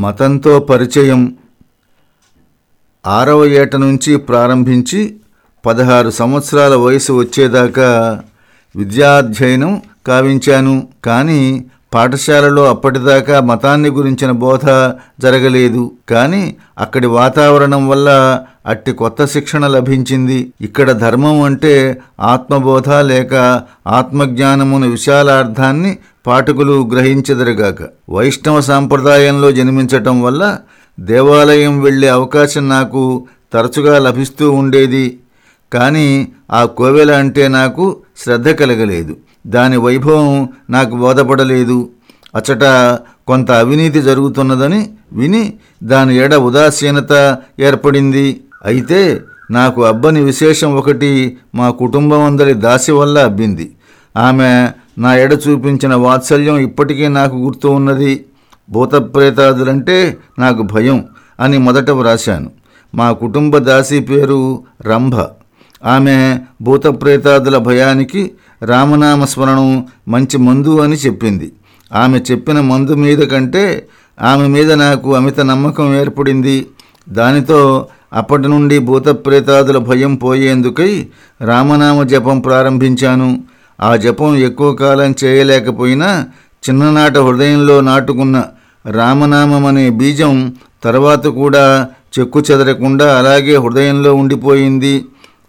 మతంతో పరిచయం ఆరవ ఏట నుంచి ప్రారంభించి పదహారు సంవత్సరాల వయసు వచ్చేదాకా విద్యాధ్యయనం కావించాను. కానీ పాఠశాలలో అప్పటిదాకా మతాన్ని గురించిన బోధ జరగలేదు. కానీ అక్కడి వాతావరణం వల్ల అట్టి కొత్త శిక్షణ లభించింది. ఇక్కడ ధర్మం అంటే ఆత్మబోధ లేక ఆత్మజ్ఞానమున విశాలార్థాన్ని పాఠకులు గ్రహించెదరుగాక. వైష్ణవ సాంప్రదాయంలో జన్మించటం వల్ల దేవాలయం వెళ్ళే అవకాశం నాకు తరచుగా లభిస్తూ ఉండేది. కానీ ఆ కోవెల అంటే నాకు శ్రద్ధ కలగలేదు. దాని వైభవం నాకు బోధపడలేదు. అచట కొంత అవినీతి జరుగుతున్నదని విని దాని ఎడ ఉదాసీనత ఏర్పడింది. అయితే నాకు అబ్బని విశేషం ఒకటి మా కుటుంబం అందరి దాసి వల్ల అబ్బింది. ఆమె నా ఎడ చూపించిన వాత్సల్యం ఇప్పటికీ నాకు గుర్తు ఉన్నది. భూతప్రేతాదులంటే నాకు భయం అని మొదట వ్రాశాను. మా కుటుంబ దాసి పేరు రంభ. ఆమె భూతప్రేతాదుల భయానికి రామనామ స్మరణం మంచి మందు అని చెప్పింది. ఆమె చెప్పిన మందు మీద కంటే ఆమె మీద నాకు అమిత నమ్మకం ఏర్పడింది. దానితో అప్పటి నుండి భూతప్రేతాదుల భయం పోయేందుకై రామనామ జపం ప్రారంభించాను. ఆ జపం ఎక్కువ కాలం చేయలేకపోయినా చిన్ననాట హృదయంలో నాటుకున్న రామనామం అనే బీజం తర్వాత కూడా చెక్కు చెదరకుండా అలాగే హృదయంలో ఉండిపోయింది.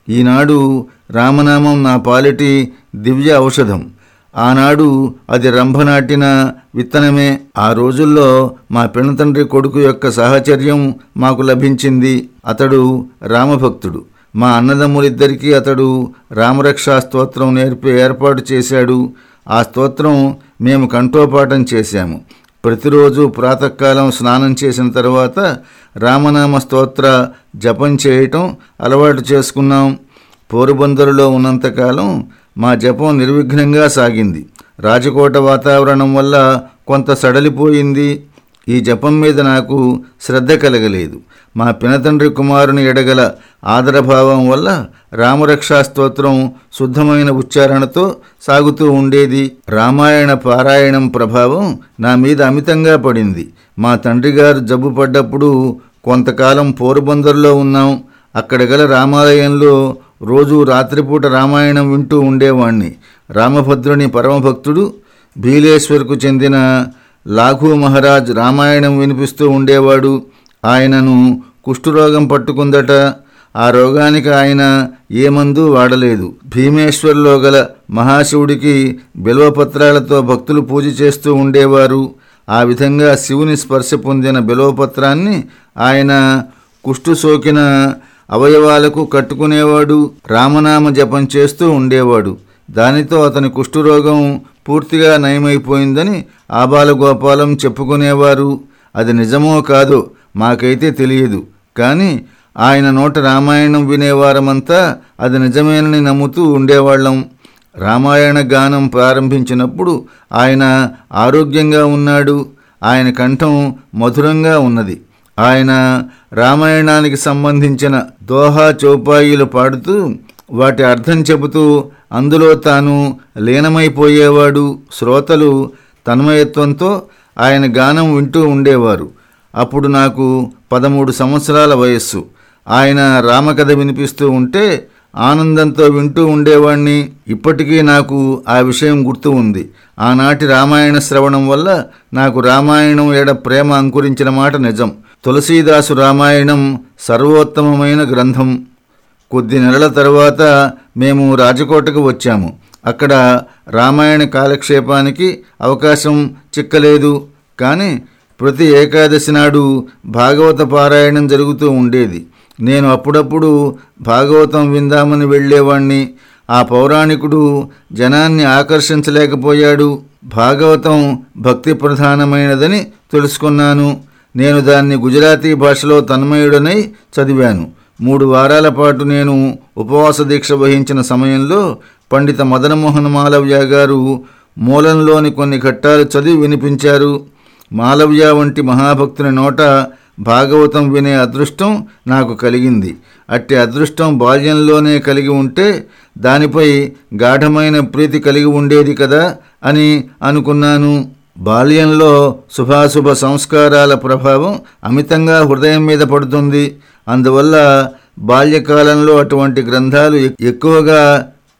ఈనాడు రామనామం నా పాలిటి దివ్య ఔషధం. ఆనాడు అది రంభనాటిన విత్తనమే. ఆ రోజుల్లో మా పెనతండ్రి కొడుకు యొక్క సాహచర్యం మాకు లభించింది. అతడు రామభక్తుడు. మా అన్నదమ్ములిద్దరికీ అతడు రామరక్షా స్తోత్రం నేర్పే ఏర్పాటు చేశాడు. ఆ స్తోత్రం మేము కంఠోపాఠం చేశాము. ప్రతిరోజు ప్రాతకాలం స్నానం చేసిన తర్వాత రామనామ స్తోత్ర జపం చేయటం అలవాటు చేసుకున్నాం. పోరుబందరులో ఉన్నంతకాలం మా జపం నిర్విఘ్నంగా సాగింది. రాజకోట వాతావరణం వల్ల కొంత సడలిపోయింది. ఈ జపం మీద నాకు శ్రద్ధ కలగలేదు. మా పినతండ్రి కుమారుని ఎడగల ఆదరభావం వల్ల రామరక్షా స్తోత్రం శుద్ధమైన ఉచ్చారణతో సాగుతూ ఉండేది. రామాయణ పారాయణం ప్రభావం నా మీద అమితంగా పడింది. మా తండ్రి గారు జబ్బు పడ్డప్పుడు కొంతకాలం పోరుబందర్లో ఉన్నాం. అక్కడ గల రామాలయంలో రోజు రాత్రిపూట రామాయణం వింటూ ఉండేవాణ్ణి. రామభద్రుని పరమభక్తుడు భీలేశ్వర్కు చెందిన లాఘు మహారాజ్ రామాయణం వినిపిస్తూ ఉండేవాడు. ఆయనను కుష్ఠురోగం పట్టుకుందట. ఆ రోగానికి ఆయన ఏ మందు వాడలేదు. భీమేశ్వర్లో గల మహాశివుడికి బిల్వపత్రాలతో భక్తులు పూజ చేస్తూ ఉండేవారు. ఆ విధంగా శివుని స్పర్శ పొందిన బిల్వపత్రాన్ని ఆయన కుష్టు సోకిన అవయవాలకు కట్టుకునేవాడు. రామనామ జపం చేస్తూ ఉండేవాడు. దానితో అతని కుష్ఠురోగం పూర్తిగా నయమైపోయిందని ఆబాలగోపాలం చెప్పుకునేవారు. అది నిజమో కాదో మాకైతే తెలియదు. కానీ ఆయన నోట రామాయణం వినేవారమంతా అది నిజమేనని నమ్ముతూ ఉండేవాళ్ళం. రామాయణ గానం ప్రారంభించినప్పుడు ఆయన ఆరోగ్యంగా ఉన్నాడు. ఆయన కంఠం మధురంగా ఉన్నది. ఆయన రామాయణానికి సంబంధించిన దోహా చౌపాయిలు పాడుతూ వాటి అర్థం చెబుతూ అందులో తాను లీనమైపోయేవాడు. శ్రోతలు తన్మయత్వంతో ఆయన గానం వింటూ ఉండేవారు. అప్పుడు నాకు పదమూడు సంవత్సరాల వయస్సు. ఆయన రామకథ వినిపిస్తూ ఉంటే ఆనందంతో వింటూ ఉండేవాణ్ణి. ఇప్పటికీ నాకు ఆ విషయం గుర్తు ఉంది. ఆనాటి రామాయణ శ్రవణం వల్ల నాకు రామాయణం ఎడ ప్రేమ అంకురించిన మాట నిజం. తులసీదాసు రామాయణం సర్వోత్తమమైన గ్రంథం. కొద్ది నెలల తర్వాత మేము రాజకోటకు వచ్చాము. అక్కడ రామాయణ కాలక్షేపానికి అవకాశం చిక్కలేదు. కానీ ప్రతి ఏకాదశి నాడు భాగవత పారాయణం జరుగుతూ ఉండేది. నేను అప్పుడప్పుడు భాగవతం విందామని వెళ్ళేవాణ్ణి. ఆ పౌరాణికుడు జనాన్ని ఆకర్షించలేకపోయాడు. భాగవతం భక్తి ప్రధానమైనదని తెలుసుకున్నాను. నేను దాన్ని గుజరాతీ భాషలో తన్మయుడనై చదివాను. మూడు వారాల పాటు నేను ఉపవాస దీక్ష వహించిన సమయంలో పండిత మదనమోహన్ మాలవ్య గారు మూలంలోని కొన్ని ఘట్టాలు చదివి వినిపించారు. మాలవ్య వంటి మహాభక్తుని నోట భాగవతం వినే అదృష్టం నాకు కలిగింది. అట్టి అదృష్టం బాల్యంలోనే కలిగి ఉంటే దానిపై గాఢమైన ప్రీతి కలిగి ఉండేది కదా అని అనుకున్నాను. బాల్యంలో శుభాశుభ సంస్కారాల ప్రభావం అమితంగా హృదయం మీద పడుతుంది. అందువల్ల బాల్యకాలంలో అటువంటి గ్రంథాలు ఎక్కువగా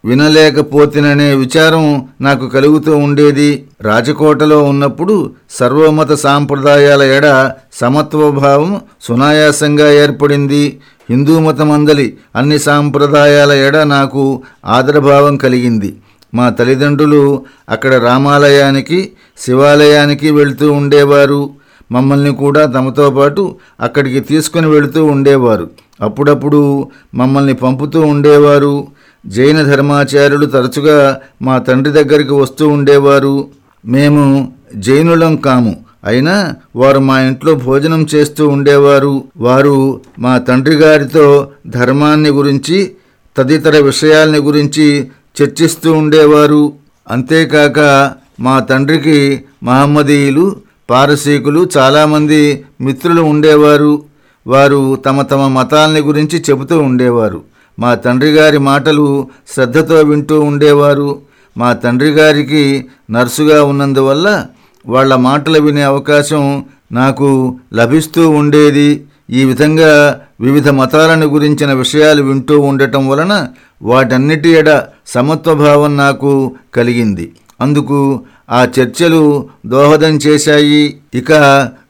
వినలేకపోతిననే విచారం నాకు కలుగుతూ ఉండేది. రాజకోటలో ఉన్నప్పుడు సర్వమత సాంప్రదాయాల ఎడ సమత్వభావం సునాయాసంగా ఏర్పడింది. హిందూ మతమందలి అన్ని సాంప్రదాయాల ఎడ నాకు ఆదరభావం కలిగింది. మా తల్లిదండ్రులు అక్కడ రామాలయానికి శివాలయానికి వెళ్తూ ఉండేవారు. మమ్మల్ని కూడా తమతో పాటు అక్కడికి తీసుకుని వెళుతూ ఉండేవారు. అప్పుడప్పుడు మమ్మల్ని పంపుతూ ఉండేవారు. జైన ధర్మాచార్యులు తరచుగా మా తండ్రి దగ్గరికి వస్తూ ఉండేవారు. మేము జైనులం కాము. అయినా వారు మా ఇంట్లో భోజనం చేస్తూ ఉండేవారు. వారు మా తండ్రి గారితో ధర్మాన్ని గురించి తదితర విషయాల్ని గురించి చర్చిస్తూ ఉండేవారు. అంతేకాక మా తండ్రికి మహమ్మదీయులు పారసీకులు చాలామంది మిత్రులు ఉండేవారు. వారు తమ తమ మతాలని గురించి చెబుతూ ఉండేవారు. మా తండ్రి గారి మాటలు శ్రద్ధతో వింటూ ఉండేవారు. మా తండ్రి గారికి నర్సుగా ఉన్నందువల్ల వాళ్ళ మాటలు వినే అవకాశం నాకు లభిస్తూ ఉండేది. ఈ విధంగా వివిధ మతాలను గురించిన విషయాలు వింటూ ఉండటం వలన వాటన్నిటి ఎడ సమత్వభావం నాకు కలిగింది. అందుకు ఆ చర్చలు దోహదం చేశాయి. ఇక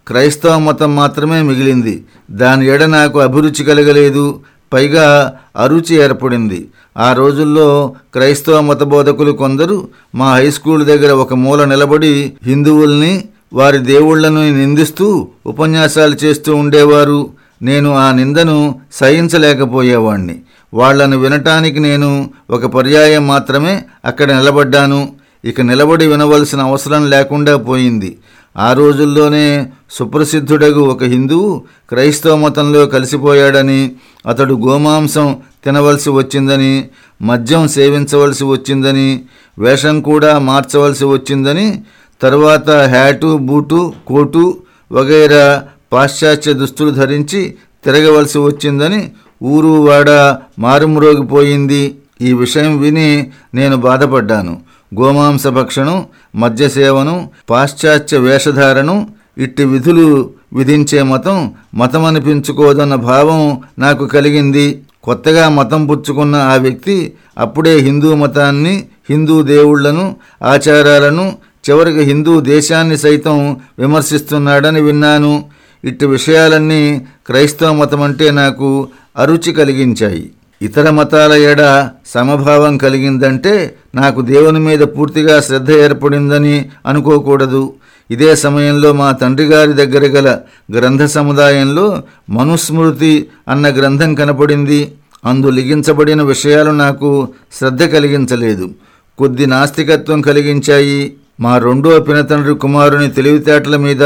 క్రైస్తవ మతం మాత్రమే మిగిలింది. దాని ఎడ నాకు అభిరుచి కలగలేదు. పైగా అరుచి ఏర్పడింది. ఆ రోజుల్లో క్రైస్తవ మత బోధకులు కొందరు మా హై స్కూల్ దగ్గర ఒక మూల నిలబడి హిందువుల్ని వారి దేవుళ్ళను నిందిస్తూ ఉపన్యాసాలు చేస్తూ ఉండేవారు. నేను ఆ నిందను సహించలేకపోయేవాణ్ణి. వాళ్ళను వినటానికి నేను ఒక పర్యాయం మాత్రమే అక్కడ నిలబడ్డాను. ఇక నిలబడి వినవలసిన అవసరం లేకుండా పోయింది. ఆ రోజుల్లోనే సుప్రసిద్ధుడగు ఒక హిందువు క్రైస్తవ మతంలో కలిసిపోయాడని అతడు గోమాంసం తినవలసి వచ్చిందని మద్యం సేవించవలసి వచ్చిందని వేషం కూడా మార్చవలసి వచ్చిందని తర్వాత హ్యాటు బూటు కోటు వగైరా పాశ్చాత్య దుస్తులు ధరించి తిరగవలసి వచ్చిందని ఊరు వాడ మారుమ్రోగిపోయింది. ఈ విషయం విని నేను బాధపడ్డాను. గోమాంస భక్షణం మద్యసేవనం పాశ్చాత్య వేషధారణం ఇట్టి విధులు విధించే మతం మతమనిపించుకోదన్న భావం నాకు కలిగింది. కొత్తగా మతం పుచ్చుకున్న ఆ వ్యక్తి అప్పుడే హిందూ మతాన్ని హిందూ దేవుళ్ళను ఆచారాలను చివరికి హిందూ దేశాన్ని సైతం విమర్శిస్తున్నాడని విన్నాను. ఇట్టి విషయాలన్నీ క్రైస్తవ మతం అంటే నాకు అరుచి కలిగించాయి. ఇతర మతాల ఎడ సమభావం కలిగిందంటే నాకు దేవుని మీద పూర్తిగా శ్రద్ధ ఏర్పడిందని అనుకోకూడదు. ఇదే సమయంలో మా తండ్రి గారి దగ్గర గల గ్రంథ సముదాయంలో మనుస్మృతి అన్న గ్రంథం కనపడింది. అందు లిగించబడిన విషయాలు నాకు శ్రద్ధ కలిగించలేదు. కొద్ది నాస్తికత్వం కలిగించాయి. మా రెండో పినతండ్రి కుమారుని తెలివితేటల మీద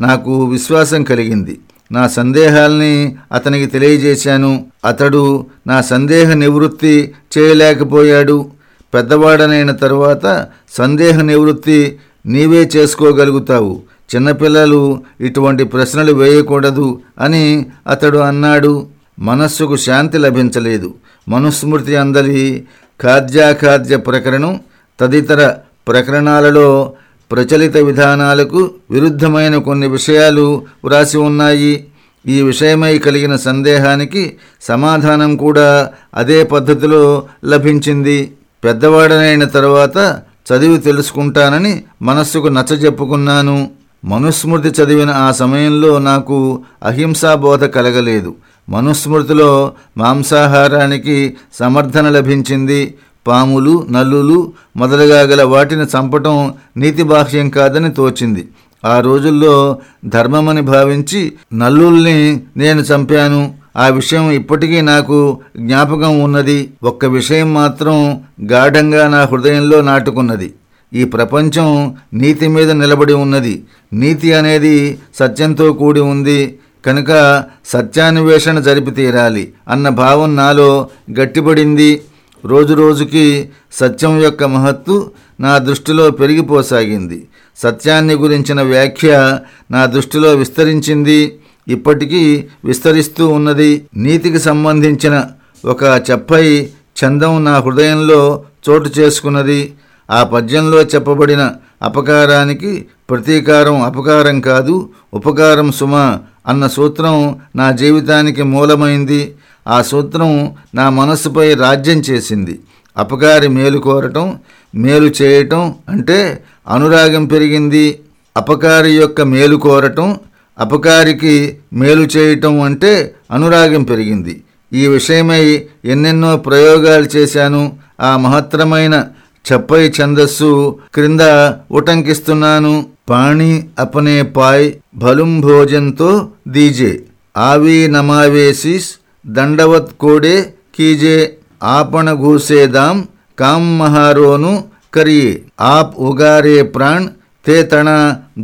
నాకు విశ్వాసం కలిగింది. నా సందేహాల్ని అతనికి తెలియజేశాను. అతడు నా సందేహ నివృత్తి చేయలేకపోయాడు. పెద్దవాడనైన తరువాత సందేహ నివృత్తి నీవే చేసుకోగలుగుతావు. చిన్నపిల్లలు ఇటువంటి ప్రశ్నలు వేయకూడదు అని అతడు అన్నాడు. మనస్సుకు శాంతి లభించలేదు. మనుస్మృతి అందలి ఖాద్యాఖాద్య ప్రకరణం తదితర ప్రకరణాలలో ప్రచలిత విధానాలకు విరుద్ధమైన కొన్ని విషయాలు వ్రాసి ఉన్నాయి. ఈ విషయమై కలిగిన సందేహానికి సమాధానం కూడా అదే పద్ధతిలో లభించింది. పెద్దవాడనైన తర్వాత చదివి తెలుసుకుంటానని మనస్సుకు నచ్చజెప్పుకున్నాను మనుస్మృతి చదివిన ఆ సమయంలో నాకు అహింసా బోధ కలగలేదు. మనుస్మృతిలో మాంసాహారానికి సమర్థన లభించింది. పాములు నల్లులు మొదలుగా గల వాటిని చంపటం నీతిబాహ్యం కాదని తోచింది. ఆ రోజుల్లో ధర్మమని భావించి నల్లుల్ని నేను చంపాను. ఆ విషయం ఇప్పటికీ నాకు జ్ఞాపకం ఉన్నది. ఒక్క విషయం మాత్రం గాఢంగా నా హృదయంలో నాటుకున్నది. ఈ ప్రపంచం నీతి మీద నిలబడి ఉన్నది. నీతి అనేది సత్యంతో కూడి ఉంది. కనుక సత్యాన్వేషణ జరిపి తీరాలి అన్న భావం నాలో గట్టిపడింది. రోజురోజుకి సత్యం యొక్క మహత్తు నా దృష్టిలో పెరిగిపోసాగింది. సత్యాన్ని గురించిన వ్యాఖ్య నా దృష్టిలో విస్తరించింది. ఇప్పటికీ విస్తరిస్తూ ఉన్నది. నీతికి సంబంధించిన ఒక చెప్పై చందం నా హృదయంలో చోటు చేసుకున్నది. ఆ పద్యంలో చెప్పబడిన అపకారానికి ప్రతీకారం అపకారం కాదు ఉపకారం సుమ అన్న సూత్రం నా జీవితానికి మూలమైంది. ఆ సూత్రం నా మనస్సుపై రాజ్యం చేసింది. అపకారి మేలు కోరటం మేలు చేయటం అంటే అనురాగం పెరిగింది. అపకారి యొక్క మేలు కోరటం అపకారికి మేలు చేయటం అంటే అనురాగం పెరిగింది. ఈ విషయమై ఎన్నెన్నో ప్రయోగాలు చేశాను. ఆ మహత్తరమైన చెప్పై ఛందస్సు క్రింద ఉటంకిస్తున్నాను. పాణి అపనే పాయ్ భలుం భోజంతో దీజే. ఆవి నమావేసిస్ ದಂಡವತ್ ಕೋಡೆ ಕೀಜೆ ಆಪಣಘೂಸೇದಾಂ ಕಾಮ್ ಮಹಾರೋನು ಕರಿ ಆಪ್ ಉಗಾರೆ ಪ್ರಾಣ್ ತೇ ತಣ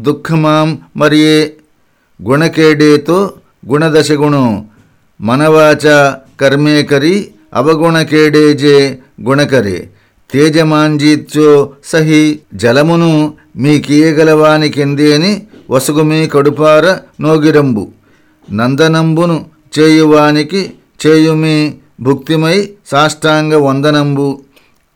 ದುಃಖಮಾಂ ಮರಿಯೇ. ಗುಣಕೇಡೇತು ಗುಣದಶಗುಣು. ಮನವಾಚ ಕರ್ಮೇ ಕರಿ ಅವಗುಣಕೇಡೇಜೆ ಗುಣಕರೆ. తేజమాంజీత్యో సహి జలమును మీకీయగలవానికెందేని వసుగుమీ ಕಡುಪಾರ నోగిరంబు నందనంబును చేయువానికి చేయుమి భుక్తిమై సాష్టాంగ వందనంబు.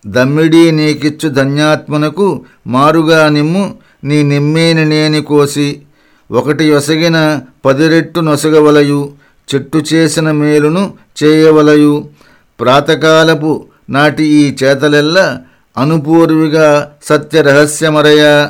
దమ్మిడి నీకిచ్చు ధన్యాత్మనకు మారుగా నిమ్ము నీ నిమ్మేని నేని కోసి. ఒకటి ఒసగిన పదిరెట్టు నొసగవలయు చెట్టు చేసిన మేలును చేయవలయు. ప్రాతకాలపు నాటి ఈ చేతలెల్ల అనుపూర్విగా సత్య రహస్యమరయ